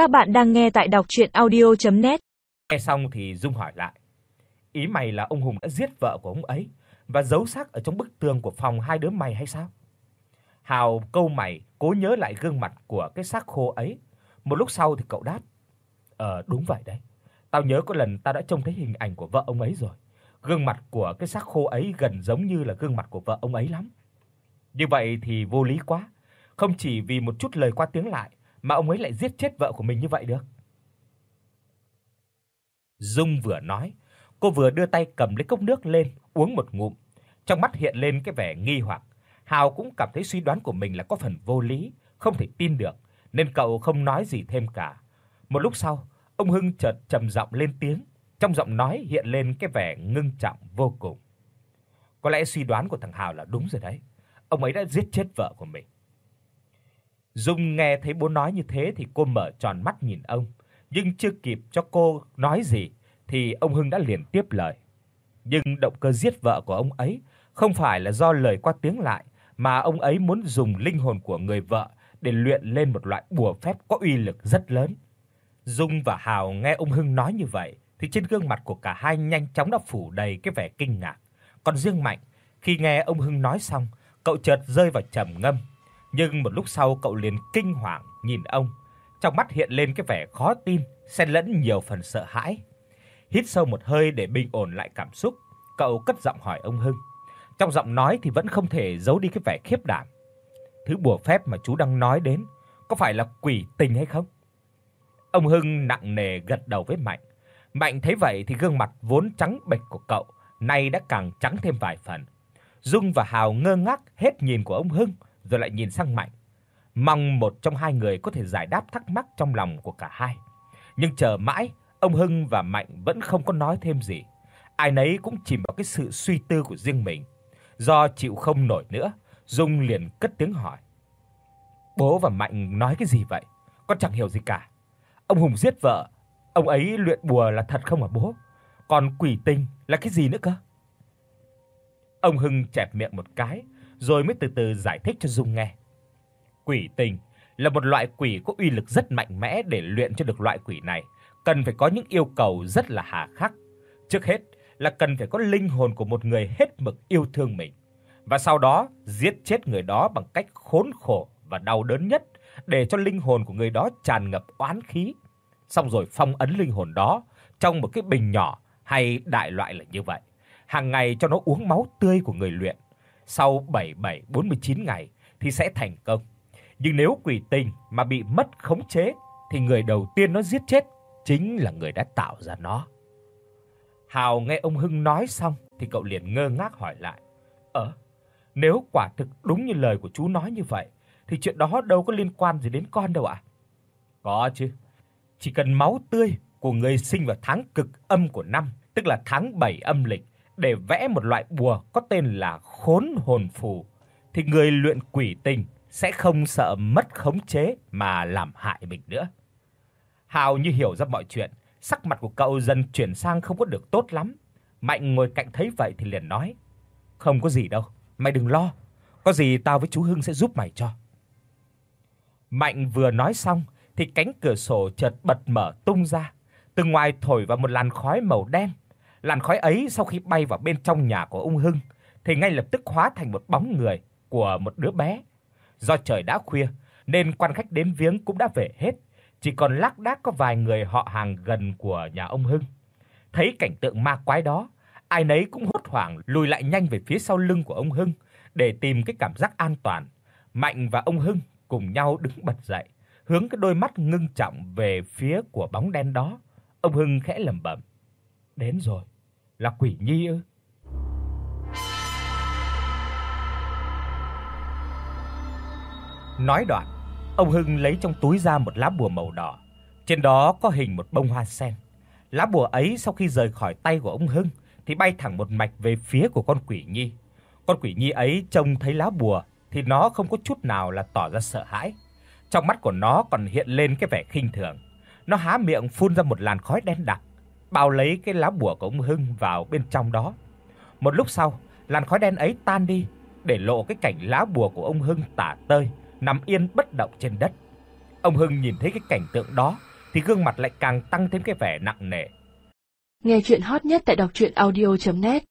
Các bạn đang nghe tại đọc audio net Nghe xong thì Dung hỏi lại, ý mày là ông Hùng đã giết vợ của ông ấy và giấu xác ở trong bức tường của phòng hai đứa mày hay sao? Hào câu mày cố nhớ lại gương mặt của cái xác khô ấy. Một lúc sau thì cậu đáp, "Ờ đúng vậy đấy. Tao nhớ có lần tao đã trông thấy hình ảnh của vợ ông ấy rồi. Gương mặt của cái xác khô ấy gần giống như là gương mặt của vợ ông ấy lắm." Như vậy thì vô lý quá. Không chỉ vì một chút lời qua tiếng lại mà ông ấy lại giết chết vợ của mình như vậy được? Dung vừa nói, cô vừa đưa tay cầm lấy cốc nước lên uống một ngụm, trong mắt hiện lên cái vẻ nghi hoặc. Hào cũng cảm thấy suy đoán của mình là có phần vô lý, không thể tin được, nên cậu không nói gì thêm cả. Một lúc sau, ông Hưng chợt trầm giọng lên tiếng, trong giọng nói hiện lên cái vẻ ngưng trọng vô cùng. Có lẽ suy đoán của thằng Hào là đúng rồi đấy. Ông ấy đã giết chết vợ của mình. Dung nghe thấy bố nói như thế thì cô mở tròn mắt nhìn ông, nhưng chưa kịp cho cô nói gì thì ông Hưng đã liền tiếp lời. Nhưng động cơ giết vợ của ông ấy không phải là do lời qua tiếng lại mà ông ấy muốn dùng linh hồn của người vợ để luyện lên một loại bùa phép có uy lực rất lớn. Dung và Hào nghe ông Hưng nói như vậy thì trên gương mặt của cả hai nhanh chóng đã phủ đầy cái vẻ kinh ngạc. Còn riêng Mạnh, khi nghe ông Hưng nói xong, cậu chợt rơi vào trầm ngâm, nhưng một lúc sau cậu liền kinh hoàng nhìn ông, trong mắt hiện lên cái vẻ khó tin xen lẫn nhiều phần sợ hãi. Hít sâu một hơi để bình ổn lại cảm xúc, cậu cất giọng hỏi ông Hưng. Trong giọng nói thì vẫn không thể giấu đi cái vẻ khiếp đảm. Thứ bùa phép mà chú đang nói đến có phải là quỷ tình hay không? Ông Hưng nặng nề gật đầu với Mạnh. Mạnh thấy vậy thì gương mặt vốn trắng bệch của cậu nay đã càng trắng thêm vài phần. Dung và Hào ngơ ngác hết nhìn của ông Hưng rồi lại nhìn sang Mạnh, mong một trong hai người có thể giải đáp thắc mắc trong lòng của cả hai. Nhưng chờ mãi, ông Hưng và Mạnh vẫn không có nói thêm gì. Ai nấy cũng chìm vào cái sự suy tư của riêng mình. Do chịu không nổi nữa, Dung liền cất tiếng hỏi. Bố và Mạnh nói cái gì vậy? Con chẳng hiểu gì cả. Ông Hùng giết vợ, ông ấy luyện bùa là thật không hả bố? Còn quỷ tinh là cái gì nữa cơ? Ông Hưng chẹp miệng một cái rồi mới từ từ giải thích cho Dung nghe. Quỷ tình là một loại quỷ có uy lực rất mạnh mẽ để luyện cho được loại quỷ này, cần phải có những yêu cầu rất là hà khắc. Trước hết là cần phải có linh hồn của một người hết mực yêu thương mình và sau đó giết chết người đó bằng cách khốn khổ và đau đớn nhất để cho linh hồn của người đó tràn ngập oán khí, xong rồi phong ấn linh hồn đó trong một cái bình nhỏ hay đại loại là như vậy. Hàng ngày cho nó uống máu tươi của người luyện sau 7749 ngày thì sẽ thành công. Nhưng nếu quỷ tình mà bị mất khống chế thì người đầu tiên nó giết chết chính là người đã tạo ra nó. Hào nghe ông Hưng nói xong thì cậu liền ngơ ngác hỏi lại: "Ờ, nếu quả thực đúng như lời của chú nói như vậy thì chuyện đó đâu có liên quan gì đến con đâu ạ?" "Có chứ. Chỉ cần máu tươi của người sinh vào tháng cực âm của năm, tức là tháng 7 âm lịch để vẽ một loại bùa có tên là Khốn hồn phù thì người luyện quỷ tình sẽ không sợ mất khống chế mà làm hại mình nữa. Hào như hiểu ra mọi chuyện, sắc mặt của cậu dần chuyển sang không có được tốt lắm. Mạnh ngồi cạnh thấy vậy thì liền nói: "Không có gì đâu, mày đừng lo, có gì tao với chú Hưng sẽ giúp mày cho." Mạnh vừa nói xong thì cánh cửa sổ chợt bật mở tung ra, từ ngoài thổi vào một làn khói màu đen Làn khói ấy sau khi bay vào bên trong nhà của ông Hưng thì ngay lập tức hóa thành một bóng người của một đứa bé. Do trời đã khuya nên quan khách đến viếng cũng đã về hết, chỉ còn lác đác có vài người họ hàng gần của nhà ông Hưng. Thấy cảnh tượng ma quái đó, ai nấy cũng hốt hoảng lùi lại nhanh về phía sau lưng của ông Hưng để tìm cái cảm giác an toàn. Mạnh và ông Hưng cùng nhau đứng bật dậy, hướng cái đôi mắt ngưng trọng về phía của bóng đen đó. Ông Hưng khẽ lẩm bẩm: "Đến rồi." Là quỷ nhi ư? Nói đoạn, ông Hưng lấy trong túi ra một lá bùa màu đỏ, trên đó có hình một bông hoa sen. Lá bùa ấy sau khi rời khỏi tay của ông Hưng thì bay thẳng một mạch về phía của con quỷ nhi. Con quỷ nhi ấy trông thấy lá bùa thì nó không có chút nào là tỏ ra sợ hãi. Trong mắt của nó còn hiện lên cái vẻ khinh thường. Nó há miệng phun ra một làn khói đen đặc, bao lấy cái lá bùa của ông Hưng vào bên trong đó. Một lúc sau, làn khói đen ấy tan đi, để lộ cái cảnh lá bùa của ông Hưng tả tơi nằm yên bất động trên đất. Ông Hưng nhìn thấy cái cảnh tượng đó thì gương mặt lại càng tăng thêm cái vẻ nặng nề. Nghe truyện hot nhất tại doctruyenaudio.net